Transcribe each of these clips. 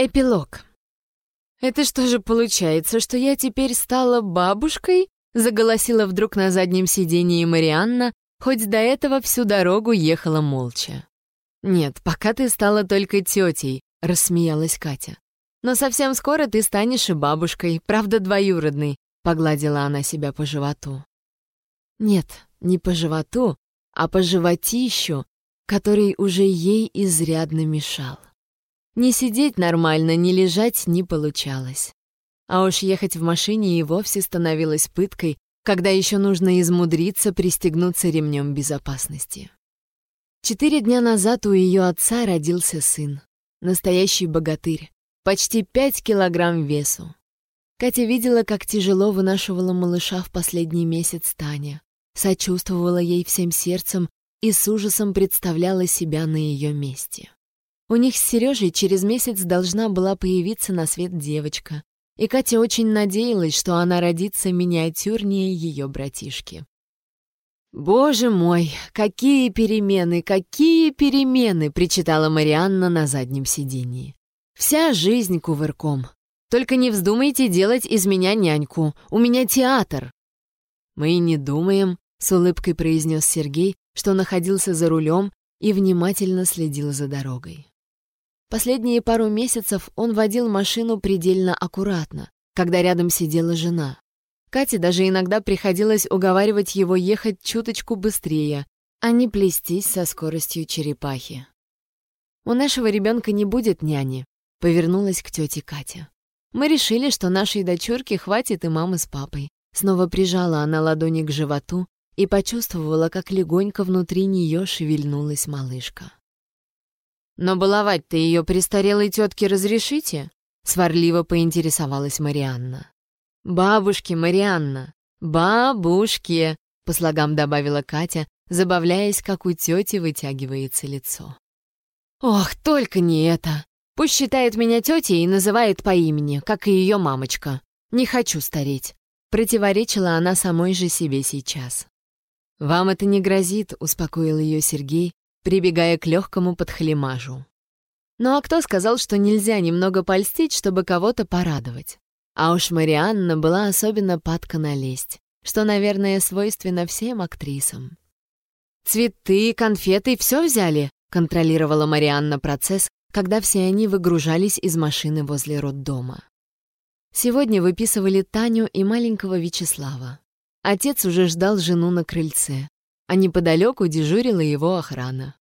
Эпилог. «Это что же получается, что я теперь стала бабушкой?» — заголосила вдруг на заднем сидении Марианна, хоть до этого всю дорогу ехала молча. «Нет, пока ты стала только тетей», — рассмеялась Катя. «Но совсем скоро ты станешь и бабушкой, правда, двоюродной», — погладила она себя по животу. Нет, не по животу, а по животищу, который уже ей изрядно мешал. Не сидеть нормально, не лежать не получалось. А уж ехать в машине и вовсе становилось пыткой, когда еще нужно измудриться пристегнуться ремнем безопасности. Четыре дня назад у ее отца родился сын. Настоящий богатырь. Почти пять килограмм весу. Катя видела, как тяжело вынашивала малыша в последний месяц Таня. Сочувствовала ей всем сердцем и с ужасом представляла себя на ее месте. У них с Сережей через месяц должна была появиться на свет девочка, и Катя очень надеялась, что она родится миниатюрнее ее братишки. «Боже мой, какие перемены, какие перемены!» — причитала Марианна на заднем сидении. «Вся жизнь кувырком. Только не вздумайте делать из меня няньку. У меня театр». «Мы и не думаем», — с улыбкой произнес Сергей, что находился за рулем и внимательно следил за дорогой. Последние пару месяцев он водил машину предельно аккуратно, когда рядом сидела жена. Кате даже иногда приходилось уговаривать его ехать чуточку быстрее, а не плестись со скоростью черепахи. «У нашего ребенка не будет няни», — повернулась к тете Катя. «Мы решили, что нашей дочурке хватит и мамы с папой». Снова прижала она ладони к животу и почувствовала, как легонько внутри нее шевельнулась малышка. «Но баловать-то ее престарелой тетке разрешите?» — сварливо поинтересовалась Марианна. «Бабушке, Марианна! Бабушке!» — по слогам добавила Катя, забавляясь, как у тети вытягивается лицо. «Ох, только не это! Пусть считает меня тетей и называет по имени, как и ее мамочка. Не хочу стареть!» — противоречила она самой же себе сейчас. «Вам это не грозит», — успокоил ее Сергей, прибегая к легкому подхлемажу. Ну а кто сказал, что нельзя немного польстить, чтобы кого-то порадовать? А уж Марианна была особенно падка на лесть, что, наверное, свойственно всем актрисам. «Цветы, конфеты — все взяли?» — контролировала Марианна процесс, когда все они выгружались из машины возле роддома. Сегодня выписывали Таню и маленького Вячеслава. Отец уже ждал жену на крыльце а неподалеку дежурила его охрана.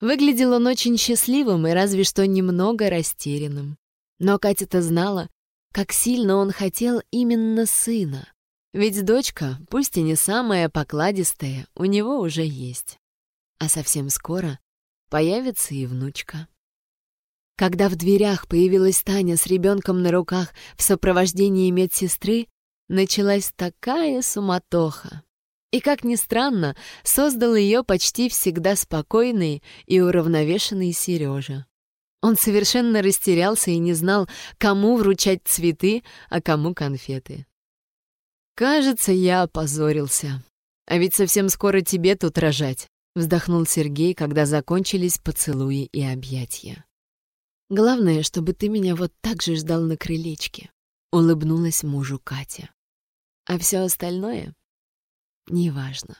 Выглядел он очень счастливым и разве что немного растерянным. Но Катя-то знала, как сильно он хотел именно сына. Ведь дочка, пусть и не самая покладистая, у него уже есть. А совсем скоро появится и внучка. Когда в дверях появилась Таня с ребенком на руках в сопровождении медсестры, началась такая суматоха. И, как ни странно, создал ее почти всегда спокойный и уравновешенный Сережа. Он совершенно растерялся и не знал, кому вручать цветы, а кому конфеты. «Кажется, я опозорился. А ведь совсем скоро тебе тут рожать», — вздохнул Сергей, когда закончились поцелуи и объятия. «Главное, чтобы ты меня вот так же ждал на крылечке», — улыбнулась мужу Катя. «А все остальное Неважно.